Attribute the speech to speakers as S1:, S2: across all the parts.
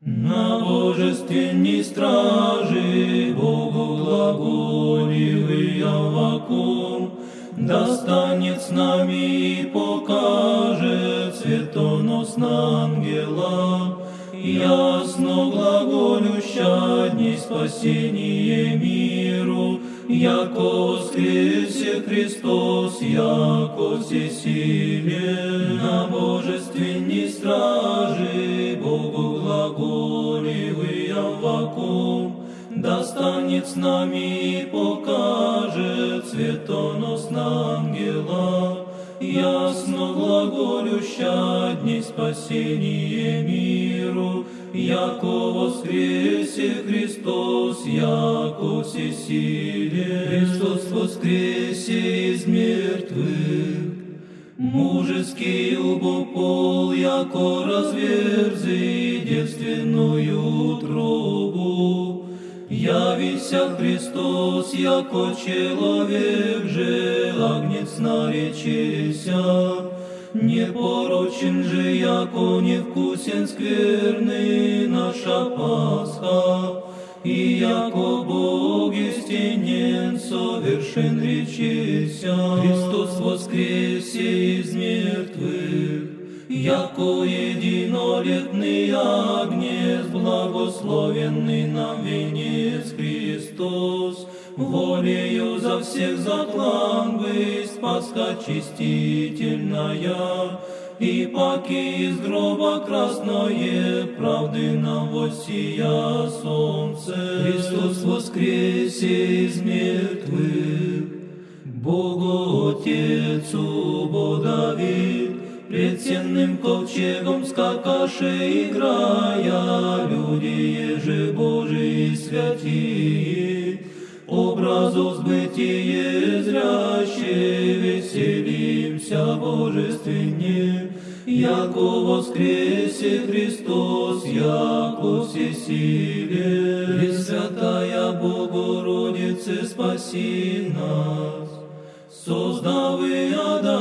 S1: На божественной страже Богу глаголевый Авакум Достанет с нами и покажет Светоносна ангела. Ясно глаголюща дней спасение миру. Яко воскресе Христос, яко всесилие Достанет с нами и покажет Светоносна ангела Ясно глаголюща дней спасение миру Яко воскресе Христос, яко всесилие. Христос воскресе из мертвых, Мужеский убопол, яко разверзи девственную утробу. Явися Христос, яко человек же, агнец наречеся, Непорочен же, яко невкусен скверный наша Пасха, и яко Бог истинен, совершен речеся. Христос воскресе из мертвых, яко единолетный Агнец, благословенный нам венец Христос, волею за всех заклан быть, Пасха чистительная, и паки из гроба красное, правды нам воссия солнце. Христос воскресе из мертвых, Богу Отецу Бодавид, Пред сенным ковчегом скакаше играя, Люди еже Божии святые, Образу сбытие зряще, Веселимся божественне, Яко воскресе Христос, яко всесилие. Пресвятая Богородице, спаси нас, Создавы Адама,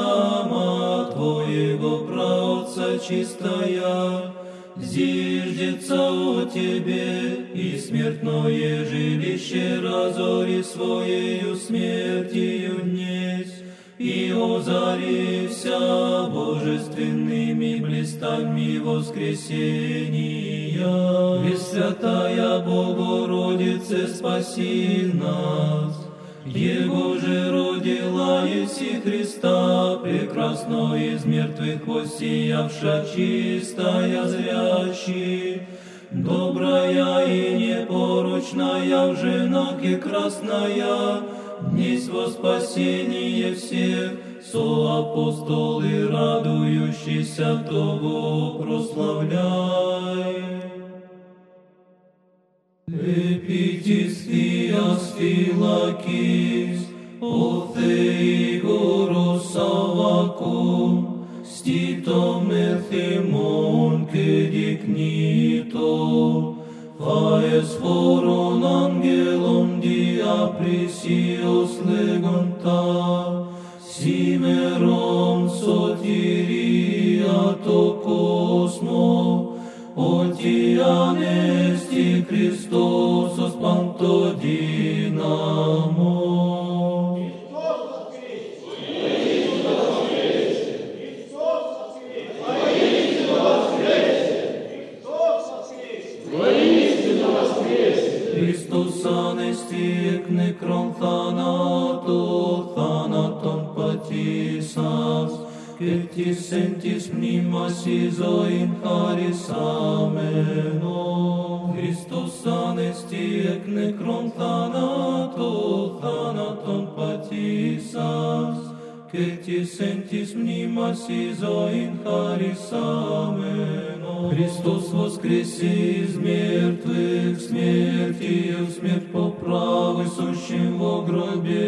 S1: чистая, Зиждется о Тебе, и смертное жилище разори своею смертью несть, и озарися божественными блистами воскресения. Пресвятая Богородице, спаси нас, его же родила Еси Христа, прекрасно из мертвых воссиявша, чистая зрящий, добрая и непорочная в женах и красная, днесь во спасение всех, со апостолы радующийся того прославляй. Επί της Θείας φυλακής, ο Θεήγορος Σαββακόν, στήτω με θυμόν και δεικνύτω, φαες φορών αγγέλων διαπρησίως λεγοντάς, Χριστός Ανέστη εκ νεκρών θανάτω, θάνατον πατήσας, και της εν της μνήμας η ζωήν χαρισάμενο. Χριστός Ανέστη εκ νεκρών θανάτω, θάνατον πατήσας, και της εν της μνήμας η ζωήν χαρισάμενο. Χριστός βοσκρεσής με мертвых, смертью смерть по правой сущим во гробе,